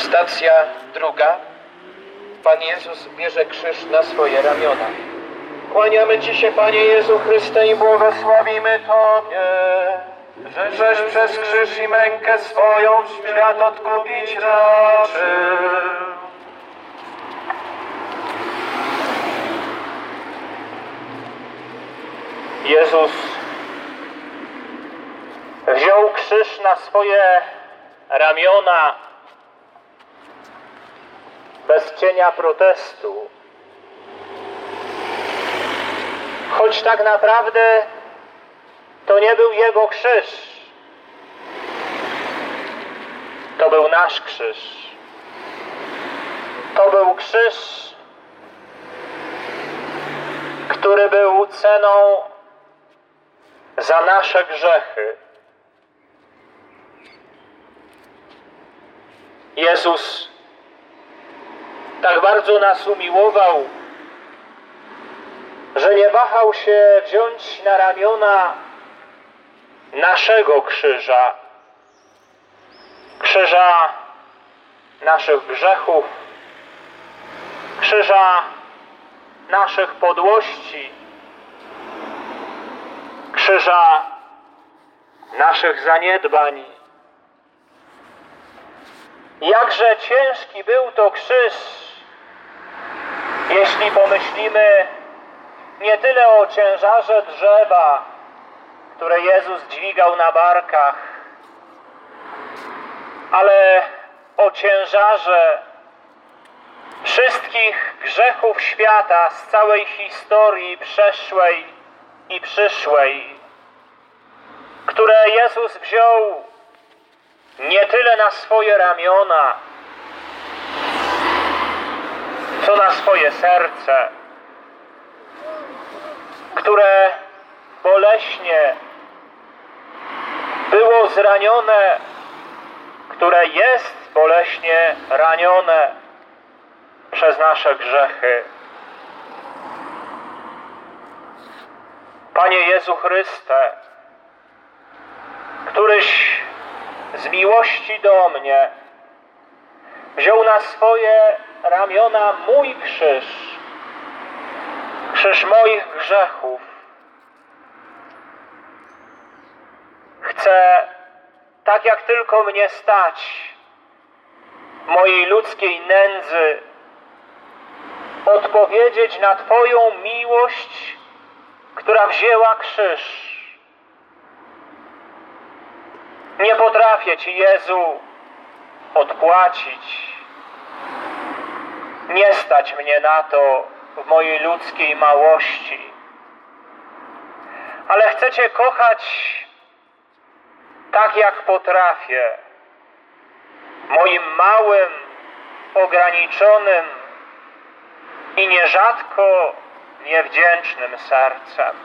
Stacja druga. Pan Jezus bierze krzyż na swoje ramiona. Kłaniamy Ci się, Panie Jezu Chryste, i błogosławimy Tobie, żeś przez krzyż i mękę swoją świat odkupić raczył. Jezus wziął krzyż na swoje ramiona bez cienia protestu. Choć tak naprawdę to nie był jego krzyż. To był nasz krzyż. To był krzyż, który był ceną za nasze grzechy. Jezus tak bardzo nas umiłował, że nie wahał się wziąć na ramiona naszego krzyża, krzyża naszych grzechów, krzyża naszych podłości, krzyża naszych zaniedbań. Jakże ciężki był to krzyż, jeśli pomyślimy nie tyle o ciężarze drzewa, które Jezus dźwigał na barkach, ale o ciężarze wszystkich grzechów świata z całej historii przeszłej i przyszłej, które Jezus wziął nie tyle na swoje ramiona, co na swoje serce, które boleśnie było zranione, które jest boleśnie ranione przez nasze grzechy. Panie Jezu Chryste, któryś z miłości do mnie wziął na swoje ramiona mój krzyż, krzyż moich grzechów. Chcę, tak jak tylko mnie stać, mojej ludzkiej nędzy, odpowiedzieć na Twoją miłość, która wzięła krzyż. Nie potrafię Ci, Jezu, odpłacić. Nie stać mnie na to w mojej ludzkiej małości. Ale chcę Cię kochać tak, jak potrafię. Moim małym, ograniczonym i nierzadko niewdzięcznym sercem.